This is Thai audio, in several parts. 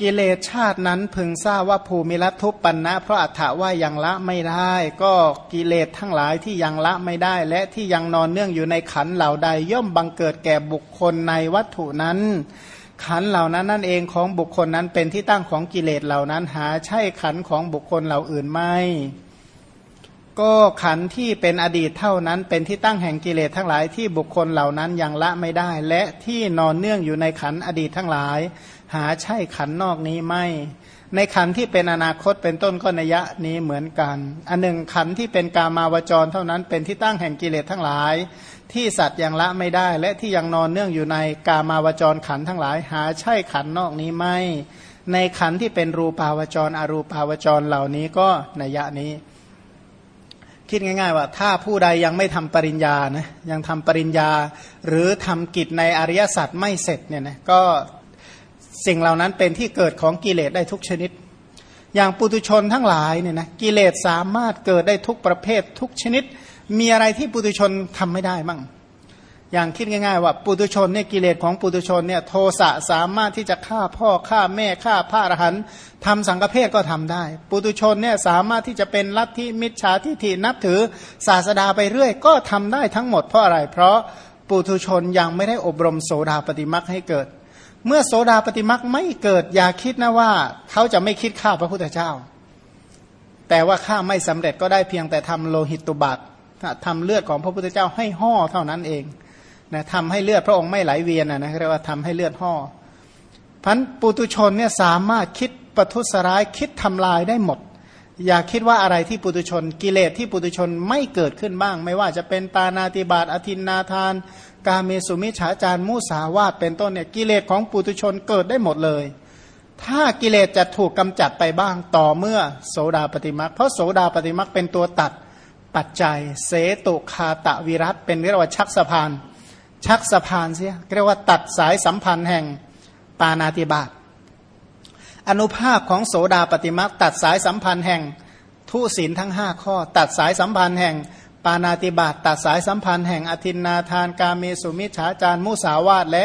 กิเลสชาตินั้นพึงทราบว่าภูมิรัทุปปันนะ เพราะอัฏฐว่ายังละไม่ได้ ก็กิเลสทั้งหลายที่ยังละไม่ได้ และที่ยังนอนเนื่องอยู่ในขันเหล่าใด ย่อมบังเกิดแก่บุคคลในวัตถุนั้น ขันเหล่านั้นนั่นเองของบุคคลนั้นเป็นที่ตั้งของกิเลสเหล่านั้นหาใช่ขันของบุคคลเหล่าอื่นไม่ ก็ขันที่เป็นอดีตเท่านั้น เป็นที่ตั้งแห่งกิเลสทั้งหลายที่บุคคลเหล่านั้นยังละไม่ได้ และที่นอนเนื่องอยู่ในขันอดีตทั้งหลาย หาใช่ขันนอกนี้ไม่ ในขันที่เป็นอนาคตเป็นต้นก็นยะนี้เหมือนกัน อันหนึ่งขันที่เป็นกามาวจรเท่านั้น เป็นที่ตั้งแห่งกิเลสทั้งหลาย ที่สัตว์ยังละไม่ได้ และที่ยังนอนเนื่องอยู่ในกามาวจรขันทั้งหลาย หาใช่ขันนอกนี้ไม่ ในขันที่เป็นรูปาวจร อรูปาวจรเหล่านี้ก็นยะนี้ คิดง่าย ๆ ว่า ถ้าผู้ใดยังไม่ทำปริญญานะยังทำปริญญา หรือทำกิจในอริยสัจไม่เสร็จเนี่ยนะก็สิ่งเหล่านั้นเป็นที่เกิดของกิเลสได้ทุกชนิด อย่างปุตุชนทั้งหลายเนี่ยนะกิเลสสามารถเกิดได้ทุกประเภททุกชนิด มีอะไรที่ปุตุชนทำไม่ได้มั่ง อย่างคิดง่าย ๆ ว่าปุตุชนเนี่ยกิเลสของปุตุชนเนี่ยโทสะสามารถที่จะฆ่าพ่อฆ่าแม่ฆ่าพระอรหันต์ทำสังฆเพศก็ทำได้ ปุตุชนเนี่ยสามารถที่จะเป็นลัทธิมิจฉาทิฏฐินับถือศาสดาไปเรื่อย ก็ทำได้ทั้งหมดเพราะอะไร เพราะปุตุชนยังไม่ได้อบรมโสดาปฏิมักให้เกิด เมื่อโสดาปฏิมักไม่เกิดอย่าคิดนะว่า เขาจะไม่คิดฆ่าพระพุทธเจ้า แต่ว่าฆ่าไม่สำเร็จก็ได้เพียงแต่ทำโลหิตตุบัตทำเลือดของพระพุทธเจ้าให้ห่อเท่านั้นเอง นะทำให้เลือดพระองค์ไม่ไหลเวียนนะเรียกว่าทำให้เลือดห่อพันปุตุชนเนี่ยสามารถคิดประทุษร้ายคิดทำลายได้หมด อย่าคิดว่าอะไรที่ปุตุชน กิเลสที่ปุตุชนไม่เกิดขึ้นบ้าง ไม่ว่าจะเป็นปานาติบาตอธินนาทาน กาเมสุมิฉาจารมุสาวาตเป็นต้นเนี่ยกิเลสของปุตุชนเกิดได้หมดเลย ถ้ากิเลสจะถูกกำจัดไปบ้างต่อเมื่อโสดาปฏิมักเพราะโสดาปฏิมักเป็นตัวตัดปัจจัย เสตุคาตะวิรัตเป็นเรียกว่าชักสะพาน ชักสะพานเสียเรียกว่าตัดสายสัมพันธ์แห่งปานาติบาตอนุภาพของโสดาปฏิมักตัดสายสัมพันธ์แห่งทุศีลทั้งห้าข้อ ตัดสายสัมพันธ์แห่งปานาติบาตตัดสายสัมพันธ์แห่งอธินนาทานกาเมสุมิฉาจารมุสาวาตและ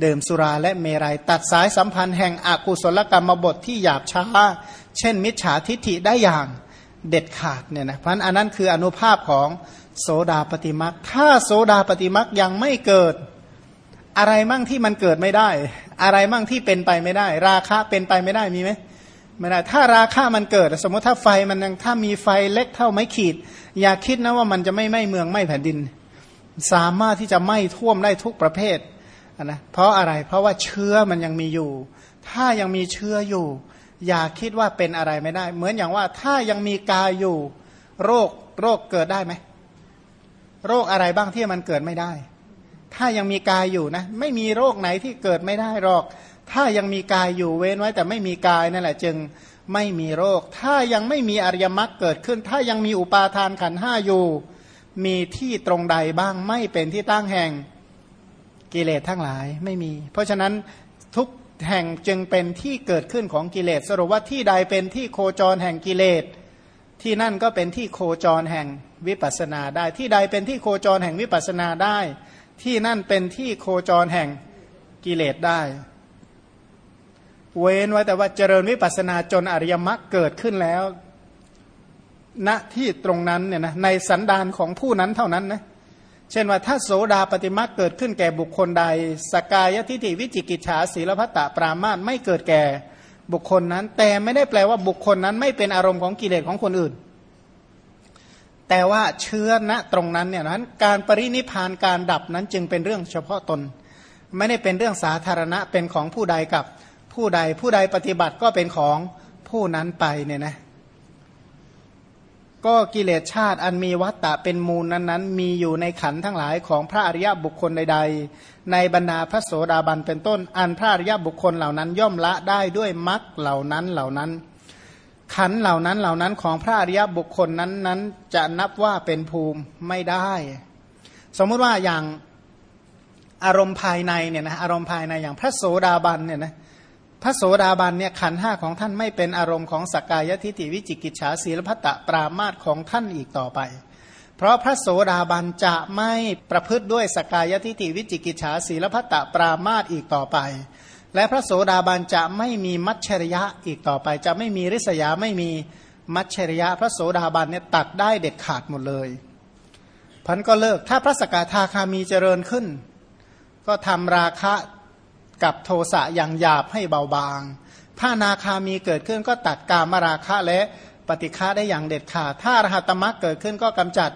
เดื่มสุราและเมรยัยตัดสายสัมพันธ์แห่งอกุศลกรรมบทที่หยาบช้า เช่นมิจฉาทิฐิได้อย่างเด็ดขาดเนี่ยนะเพราะอันนั้นคืออนุภาพของ โสดาปฏิมักถ้าโสดาปฏิมักยังไม่เกิด อะไรมั่งที่มันเกิดไม่ได้ อะไรมั่งที่เป็นไปไม่ได้ ราคะเป็นไปไม่ได้มีไหมไม่ได้ถ้าราคะมันเกิด สมมติถ้าไฟมันยังถ้ามีไฟเล็กเท่าไม้ขีด อย่าคิดนะว่ามันจะไม่ไหม้เมืองไหม้แผ่นดิน สามารถที่จะไหม้ท่วมได้ทุกประเภทนะเพราะอะไรเพราะว่าเชื้อมันยังมีอยู่ ถ้ายังมีเชื้ออยู่ อย่าคิดว่าเป็นอะไรไม่ได้ เหมือนอย่างว่าถ้ายังมีกายอยู่ โรคโรคเกิดได้ไหม โรคอะไรบ้างที่มันเกิดไม่ได้ ถ้ายังมีกายอยู่นะ ไม่มีโรคไหนที่เกิดไม่ได้หรอก ถ้ายังมีกายอยู่เว้นไว้ แต่ไม่มีกายนั่นแหละ จึงไม่มีโรค ถ้ายังไม่มีอริยมรรคเกิดขึ้น ถ้ายังมีอุปาทานขันห้าอยู่ มีที่ตรงใดบ้างไม่เป็นที่ตั้งแห่งกิเลสทั้งหลายไม่มี เพราะฉะนั้นทุกแห่งจึงเป็นที่เกิดขึ้นของกิเลส สรุปว่าที่ใดเป็นที่โคจรแห่งกิเลส ที่นั่นก็เป็นที่โคจรแห่งวิปัสนาได้ ที่ใดเป็นที่โคจรแห่งวิปัสนาได้ ที่นั่นเป็นที่โคจรแห่งกิเลสได้ เว้นไว้แต่ว่าเจริญวิปัสนาจนอริยมรรคเกิดขึ้นแล้ว ณที่ตรงนั้นเนี่ยนะในสันดานของผู้นั้นเท่านั้นนะเช่นว่าถ้าโสดาปฏิมาเกิดขึ้นแก่บุคคลใด สกายทิฏฐิวิจิกิจฉาศีลพัตตปรามาตไม่เกิดแก่ บุคคลนั้น แต่ไม่ได้แปลว่าบุคคลนั้นไม่เป็นอารมณ์ของกิเลสของคนอื่น แต่ว่าเชื้อณตรงนั้นเนี่ยนั้นการปรินิพานการดับนั้นจึงเป็นเรื่องเฉพาะตน ไม่ได้เป็นเรื่องสาธารณะเป็นของผู้ใดกับผู้ใดผู้ใดปฏิบัติก็เป็นของผู้นั้นไปเนี่ยนะ ก็กิเลสชาติอันมีวัตตะเป็นมูลนั้นๆ มีอยู่ในขันทั้งหลายของพระอริยบุคคลใด ๆ ในบรรดาพระโสดาบันเป็นต้น อันพระอริยบุคคลเหล่านั้นย่อมละได้ด้วยมรรคเหล่านั้นเหล่านั้น ขันเหล่านั้นเหล่านั้นของพระอริยบุคคลนั้นนั้นจะนับว่าเป็นภูมิไม่ได้ สมมุติว่าอย่างอารมณ์ภายในเนี่ยนะอารมณ์ภายในอย่างพระโสดาบันเนี่ยนะพ ระโสดาบันเนี่ยขันห้าของท่านไม่เป็นอารมณ์ของสกายทิฏฐิวิจิกิจฉาศีลพัตตปรามาตของท่านอีกต่อไป เพราะพระโสดาบันจะไม่ประพฤติด้วยสกายทิฏฐิวิจิกิจฉาศีลพัตตปรามาตอีกต่อไป และพระโสดาบันจะไม่มีมัชชริยะอีกต่อไป จะไม่มีริษยาไม่มีมัชชริยะ พระโสดาบันเนี่ยตัดได้เด็ดขาดหมดเลยพันก็เลิกถ้าพระสกทาคามีเจริญขึ้น ก็ทำราคะ กับโทสะอย่างหยาบให้เบาบาง ถ้านาคามีเกิดขึ้นก็ตัดกามราคะและปฏิฆาได้อย่างเด็ดขาด ถ้ารหัตมรรคเกิดขึ้นก็กำจัด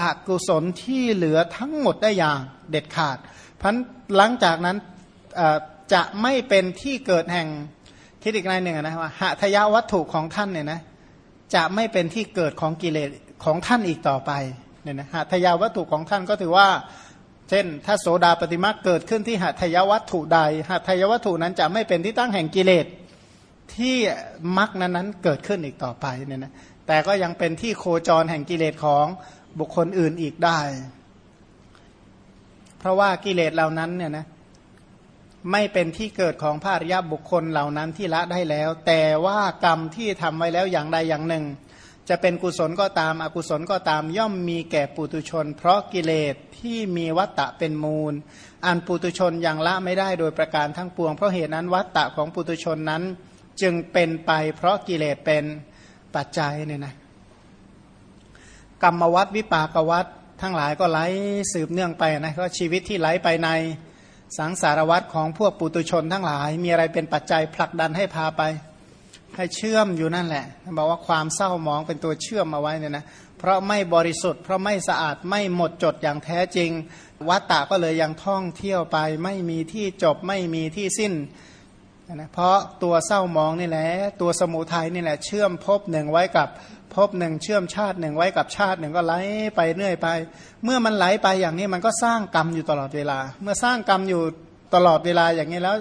อกุศลที่เหลือทั้งหมดได้อย่างเด็ดขาดพันหลังจากนั้นจะไม่เป็นที่เกิดแห่งคิดอีกในหนึ่งนะว่าหทยาวัตถุของท่านเนี่ยนะจะไม่เป็นที่เกิดของกิเลสของท่านอีกต่อไปเนี่ยนะหทยาวัตถุของท่านก็ถือว่า เช่น ถ้าโสดาปฏิมาเกิดขึ้นที่หทยวัตถุใดหทยวัตถุนั้นจะไม่เป็นที่ตั้งแห่งกิเลสที่มรรคนั้นนั้นเกิดขึ้นอีกต่อไปเนี่ยนะแต่ก็ยังเป็นที่โคจรแห่งกิเลสของบุคคลอื่นอีกได้ เพราะว่ากิเลสเหล่านั้นเนี่ยนะไม่เป็นที่เกิดของภาริยบุคคลเหล่านั้นที่ละได้แล้ว แต่ว่ากรรมที่ทำไว้แล้วอย่างใดอย่างหนึ่ง จะเป็นกุศลก็ตามอกุศลก็ตามย่อมมีแก่ปุตุชน เพราะกิเลสที่มีวัตตะเป็นมูล อันปุตุชนยังละไม่ได้โดยประการทั้งปวง เพราะเหตุนั้นวัตตะของปุตุชนนั้นจึงเป็นไปเพราะกิเลสเป็นปัจจัยเนี่ยนะกรรมวัตวิปากวัตทั้งหลายก็ไหลสืบเนื่องไปนะก็ชีวิตที่ไหลไปในสังสารวัตของพวกปุตุชนทั้งหลาย มีอะไรเป็นปัจจัยผลักดันให้พาไป ให้เชื่อมอยู่นั่นแหละบอกว่าความเศร้ามองเป็นตัวเชื่อมมาไว้เนี่ยนะเพราะไม่บริสุทธิ์เพราะไม่สะอาดไม่หมดจดอย่างแท้จริง วัตตะก็เลยยังท่องเที่ยวไป ไม่มีที่จบไม่มีที่สิ้นนะเพราะตัวเศร้ามองนี่แหละตัวสมุทัยนี่แหละเชื่อมพบหนึ่งไว้กับพบหนึ่งเชื่อมชาติหนึ่งไว้กับชาติหนึ่งก็ไหลไปเรื่อยไป เมื่อมันไหลไปอย่างนี้มันก็สร้างกรรมอยู่ตลอดเวลา เมื่อสร้างกรรมอยู่ตลอดเวลาอย่างนี้แล้ว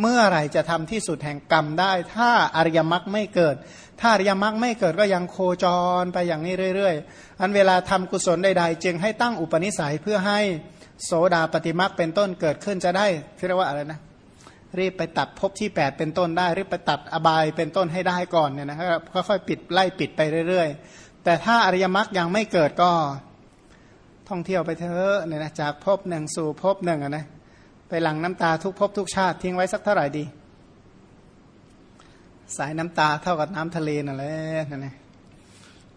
เมื่อไหร่จะทำที่สุดแห่งกรรมได้ ถ้าอริยมรรคไม่เกิด ถ้าอริยมรรคไม่เกิดก็ยังโคจรไปอย่างนี้เรื่อยๆ อันเวลาทำกุศลใดๆ จึงให้ตั้งอุปนิสัยเพื่อให้โสดาปฏิมรรคเป็นต้นเกิดขึ้นจะได้ที่เรียกว่าอะไรนะรีบไปตัดภพที่ 8 เป็นต้นได้รีบไปตัดอบายเป็นต้นให้ได้ก่อนเนี่ยนะครับค่อยๆปิดไล่ปิดไปเรื่อยๆ แต่ถ้าอริยมรรคยังไม่เกิดก็ท่องเที่ยวไปเถอะเนี่ยนะจากภพหนึ่งสู่ภพหนึ่งนะ ไปหลังน้ำตาทุกภพทุกชาติทิ้งไว้สักเท่าไหร่ดี สายน้ำตาเท่ากับน้ำทะเลนั่นแหละนั่นเอง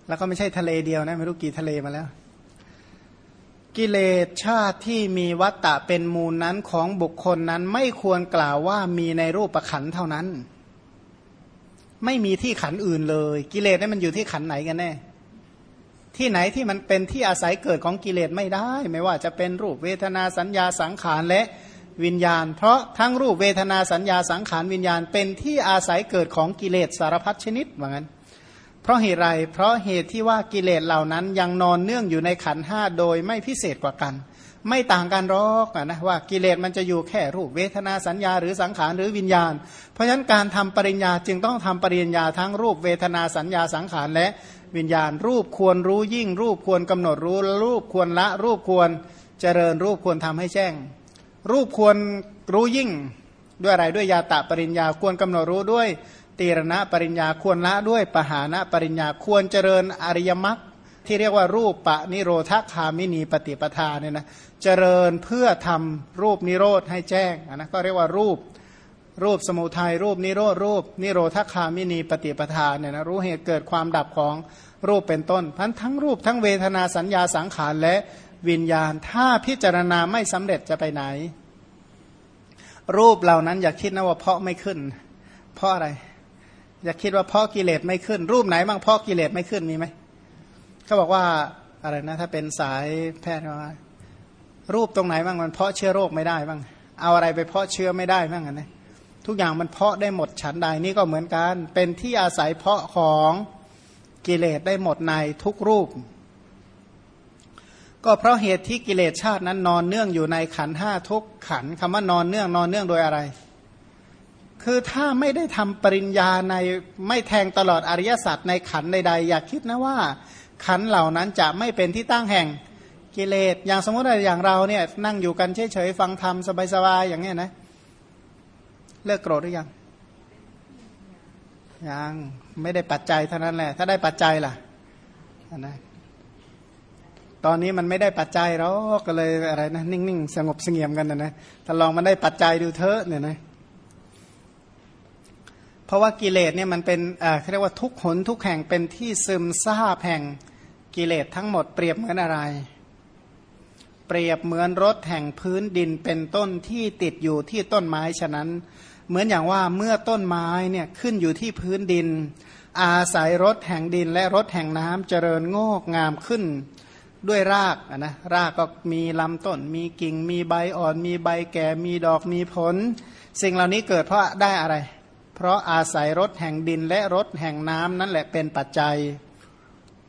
แล้วก็ไม่ใช่ทะเลเดียวนะไม่รู้กี่ทะเลมาแล้ว กิเลสชาติที่มีวัตตะเป็นมูลนั้นของบุคคลนั้นไม่ควรกล่าวว่ามีในรูปประขันเท่านั้น ไม่มีที่ขันอื่นเลย กิเลสนี่มันอยู่ที่ขันไหนกันแน่ที่ไหนที่มันเป็นที่อาศัยเกิดของกิเลสไม่ได้ ไม่ว่าจะเป็นรูปเวทนาสัญญาสังขารและ วิญญาณ เพราะทั้งรูปเวทนาสัญญาสังขารวิญญาณ เป็นที่อาศัยเกิดของกิเลสสารพัดชนิดเหมือนกันเพราะเหตุไร เพราะเหตุที่ว่ากิเลสเหล่านั้นยังนอนเนื่องอยู่ในขันห้าโดยไม่พิเศษกว่ากัน ไม่ต่างกันหรอกนะว่ากิเลสมันจะอยู่แค่รูปเวทนาสัญญาหรือสังขารหรือวิญญาณ เพราะฉะนั้นการทำปริญญาจึงต้องทำปริญญาทั้งรูปเวทนาสัญญาสังขารและวิญญาณ รูปควรรู้ยิ่ง รูปควรกำหนดรู้รูปควรละรูปควรเจริญรูปควรทำให้แจ้ง รูปควรรู้ยิ่งด้วยอะไรด้วยยาตะปริญญาควรกำหนดรู้ด้วยตีรณะปริญญาควรละด้วยปหานะปริญญาควรเจริญอริยมรรคที่เรียกว่ารูปปะนิโรธคามินีปฏิปทาเนี่ยนะเจริญเพื่อทำรูปนิโรธให้แจ้งนะก็เรียกว่ารูปรูปสมุทัยรูปนิโรธรูป นิโรธคามินีปฏิปทาเนี่ยนะรู้เหตุเกิดความดับของรูปเป็นต้นพันทั้งรูปทั้งเวทนาสัญญาสังขารและ วิญญาณ ถ้าพิจารณาไม่สำเร็จจะไปไหน รูปเหล่านั้นอย่าคิดนะว่าเพาะไม่ขึ้น เพราะอะไร อย่าคิดว่าเพาะกิเลสไม่ขึ้น รูปไหนบ้างเพาะกิเลสไม่ขึ้นมีไหมเขาบอกว่าอะไรนะ ถ้าเป็นสายแพทย์ว่า รูปตรงไหนบ้างมันเพาะเชื้อโรคไม่ได้บ้างเอาอะไรไปเพาะเชื้อไม่ได้บ้างนะทุกอย่างมันเพาะได้หมดฉันใดนี่ก็เหมือนกัน เป็นที่อาศัยเพาะของกิเลสได้หมดในทุกรูป ก็เพราะเหตุที่กิเลสชาตินั้นนอนเนื่องอยู่ในขันห้าทุกขันคำว่านอนเนื่องนอนเนื่องโดยอะไร คือถ้าไม่ได้ทำปริญญาในไม่แทงตลอดอริยสัจในขันใดๆ อย่าคิดนะว่า ขันเหล่านั้นจะไม่เป็นที่ตั้งแห่งกิเลส อย่างสมมติอะไรอย่างเราเนี่ยนั่งอยู่กันเฉยๆฟังธรรมสบายๆอย่างเงี้ยนะ เลิกโกรธหรือยัง ยังไม่ได้ปัจจัยเท่านั้นแหละ ถ้าได้ปัจจัยล่ะนะ ตอนนี้มันไม่ได้ปัจจัยหรอกก็เลยอะไรนะนิ่งๆสงบเสงี่ยมกันนะนะถ้าลองมันได้ปัจจัยดูเถอะเนี่ยนะเพราะว่ากิเลสเนี่ยมันเป็นเขาเรียกว่าทุกขนทุกแห่งเป็นที่ซึมซาบแห่งกิเลสทั้งหมดเปรียบเหมือนอะไร เปรียบเหมือนรถแห่งพื้นดินเป็นต้นที่ติดอยู่ที่ต้นไม้ฉะนั้น เหมือนอย่างว่าเมื่อต้นไม้เนี่ยขึ้นอยู่ที่พื้นดิน อาศัยรถแห่งดินและรถแห่งน้ำเจริญงอกงามขึ้น ด้วยรากนะรากก็มีลำต้น มีกิ่ง มีใบอ่อน มีใบแก่ มีดอกมีผล สิ่งเหล่านี้เกิดเพราะได้อะไร เพราะอาศัยรถแห่งดินและรถแห่งน้ำนั่นแหละเป็นปัจจัย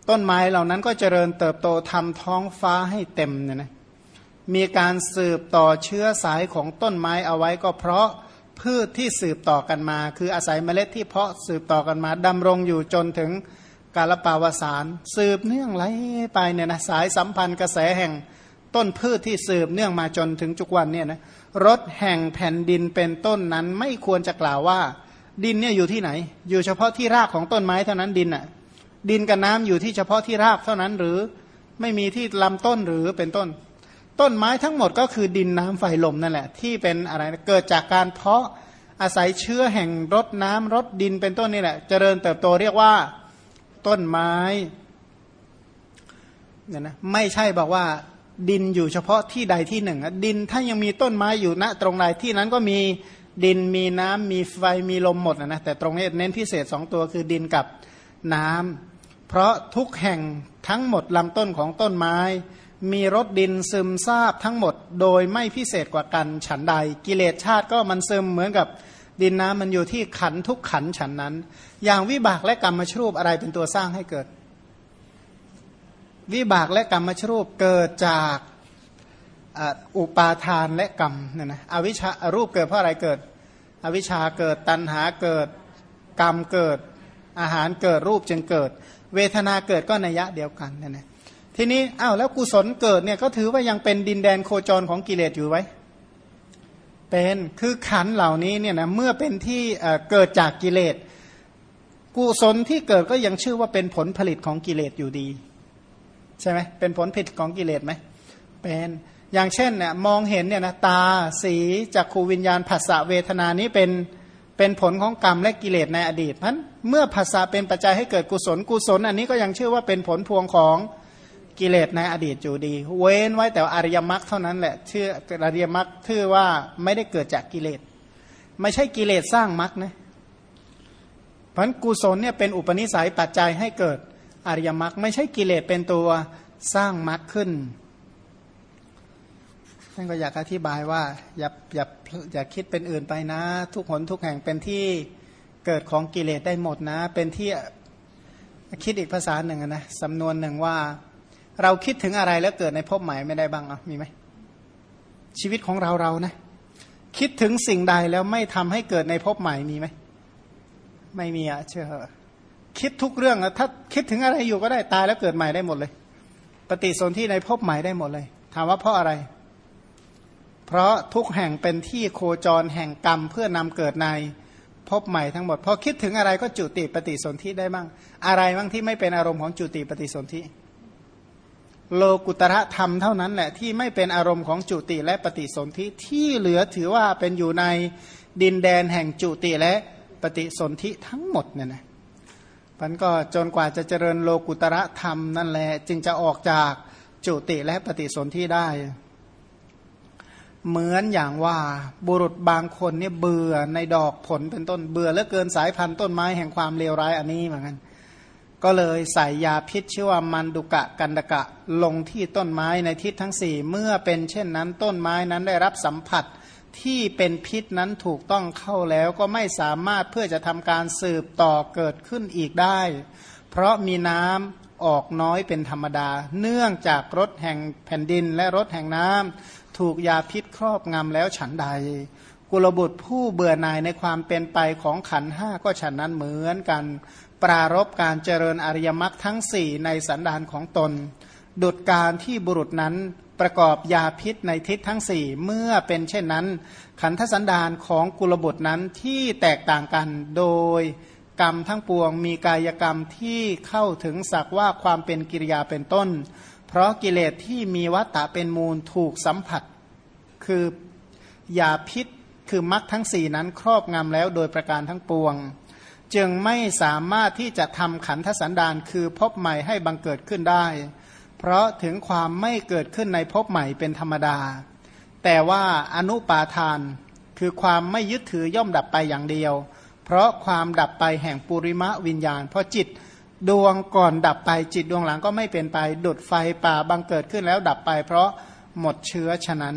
ต้นไม้เหล่านั้นก็เจริญเติบโตทำท้องฟ้าให้เต็มเนี่ยนะมีการสืบต่อเชื้อสายของต้นไม้เอาไว้ก็เพราะพืชที่สืบต่อกันมา คืออาศัยเมล็ดที่เพาะสืบต่อกันมาดำรงอยู่จนถึง กาลปาวสาร สืบเนื่องไหลไปเนี่ยนะสายสัมพันธ์กระแสแห่งต้นพืชที่สืบเนื่องมาจนถึงจุกวันเนี่ยนะรถแห่งแผ่นดินเป็นต้นนั้นไม่ควรจะกล่าวว่า ดินเนี่ยอยู่ที่ไหน อยู่เฉพาะที่รากของต้นไม้เท่านั้นดินอะดินกับน้ำอยู่ที่เฉพาะที่รากเท่านั้นหรือไม่มีที่ลำต้นหรือเป็นต้น ต้นไม้ทั้งหมดก็คือดินน้ำไฟลมนั่นแหละ ที่เป็นอะไรเกิดจากการเพาะอาศัยเชื้อแห่งรดน้ำรดดินเป็นต้นนี่แหละ เจริญเติบโตเรียกว่า ต้นไม้เนี่ยนะไม่ใช่บอกว่าดินอยู่เฉพาะที่ใดที่หนึ่งดินถ้ายังมีต้นไม้อยู่ณตรงใดที่นั้นก็มีดินมีน้ำมีไฟมีลมหมดนะแต่ตรงนี้เน้นพิเศษสองตัวคือดินกับน้ำเพราะทุกแห่งทั้งหมดลำต้นของต้นไม้ มีรสดินซึมซาบทั้งหมด โดยไม่พิเศษกว่ากันฉันใด กิเลสชาติก็มันซึมเหมือนกับ ดินน้ำมันอยู่ที่ขันทุกขันฉันนั้น อย่างวิบากและกรรมชรูปอะไรเป็นตัวสร้างให้เกิด วิบากและกรรมชรูปเกิดจากอุปาทานและกรรมเนี่ยนะอวิชารูปเกิดเพราะอะไรเกิด อวิชาเกิดตัณหาเกิดกรรมเกิดอาหารเกิดรูปจึงเกิด เวทนาเกิดก็นัยยะเดียวกันนี่นะทีนี้อ้าวแล้วกุศลเกิดเนี่ยก็ถือว่ายังเป็นดินแดนโคจรของกิเลสอยู่ไว้ เป็นคือขันเหล่านี้เนี่ยนะเมื่อเป็นที่เกิดจากกิเลสกุศลที่เกิดก็ยังชื่อว่าเป็นผลผลิตของกิเลสอยู่ดี ใช่ไหมเป็นผลผลิตของกิเลสไหมเป็นอย่างเช่นเนี่ยมองเห็นเนี่ยนะตาสีจากขูวิญญาณภาษาเวทนานี้เป็นเป็นผลของกรรมและกิเลสในอดีตเพราะเมื่อภาษาเป็นปัจจัยให้เกิดกุศลกุศล อันนี้ก็ยังชื่อว่าเป็นผลพวงของ กิเลสในอดีตอยู่ดี เว้นไว้แต่อริยมรรคเท่านั้นแหละชื่ออริยมรรคชื่อว่าไม่ได้เกิดจากกิเลส ไม่ใช่กิเลสสร้างมรรคนะเพราะกุศลเนี่ยเป็นอุปนิสัยปัจจัยให้เกิดอริยมรรคไม่ใช่กิเลสเป็นตัวสร้างมรรคขึ้นท่านก็อยากอธิบายว่าอย่าอย่าอย่าคิดเป็นอื่นไปนะ ทุกหนทุกแห่งเป็นที่เกิดของกิเลสได้หมดนะ เป็นที่คิดอีกภาษาหนึ่งนะสำนวนหนึ่งว่า เราคิดถึงอะไรแล้วเกิดในภพใหม่ไม่ได้บ้างอะมีไหมชีวิตของเราเรานะ คิดถึงสิ่งใดแล้วไม่ทำให้เกิดในภพใหม่มีไหมไม่มีอะเชื่อคิดทุกเรื่องถ้าคิดถึงอะไรอยู่ก็ได้ตายแล้วเกิดใหม่ได้หมดเลย ปฏิสนธิในภพใหม่ได้หมดเลย ถามว่าเพราะอะไร เพราะทุกแห่งเป็นที่โคจรแห่งกรรมเพื่อนำเกิดในพบใหม่ทั้งหมดพอคิดถึงอะไรก็จุติปฏิสนธิได้บ้าง อะไรบ้างที่ไม่เป็นอารมณ์ของจุติปฏิสนธิ โลกุตระธรรมเท่านั้นแหละที่ไม่เป็นอารมณ์ของจุติและปฏิสนธิที่เหลือถือว่าเป็นอยู่ในดินแดนแห่งจุติและปฏิสนธิทั้งหมดเนี่ยนะมันก็จนกว่าจะเจริญโลกุตระธรรมนั่นแหละจึงจะออกจากจุติและปฏิสนธิได้ เหมือนอย่างว่าบุรุษบางคนเนี่ยเบื่อในดอกผลเป็นต้นเบื่อเหลือเกินสายพันธุ์ต้นไม้แห่งความเลวร้ายอันนี้เหมือนกัน ก็เลยใส่ยาพิษชื่อว่ามันดุกะกันดกะลงที่ต้นไม้ในทิศทั้งสี่เมื่อเป็นเช่นนั้นต้นไม้นั้นได้รับสัมผัสที่เป็นพิษนั้นถูกต้องเข้าแล้วก็ไม่สามารถเพื่อจะทำการสืบต่อเกิดขึ้นอีกได้ เพราะมีน้ำออกน้อยเป็นธรรมดา เนื่องจากรถแห่งแผ่นดินและรถแห่งน้ำถูกยาพิษครอบงำแล้วฉันใด กุลบุตรผู้เบื่อหน่ายในความเป็นไปของขันห้าก็ฉันนั้นเหมือนกัน ปรารบการเจริญอริยมรรคทั้งสี่ในสันดานของตน ดุดการที่บุรุษนั้นประกอบยาพิษในทิศทั้งสี่เมื่อเป็นเช่นนั้น ขันธสันดานของกุลบุตรนั้นที่แตกต่างกันโดยกรรมทั้งปวงมีกายกรรมที่เข้าถึงสักว่าความเป็นกิริยาเป็นต้น เพราะกิเลสที่มีวัตตะเป็นมูลถูกสัมผัส คือยาพิษคือมรรคทั้งสี่นั้นครอบงำแล้วโดยประการทั้งปวง จึงไม่สามารถที่จะทำขันธสันดานคือพบใหม่ให้บังเกิดขึ้นได้ เพราะถึงความไม่เกิดขึ้นในพบใหม่เป็นธรรมดา แต่ว่าอนุปาทาน คือความไม่ยึดถือย่อมดับไปอย่างเดียว เพราะความดับไปแห่งปุริมะวิญญาณ เพราะจิตดวงก่อนดับไปจิตดวงหลังก็ไม่เป็นไปดุดไฟป่าบังเกิดขึ้นแล้วดับไป เพราะหมดเชื้อฉะนั้น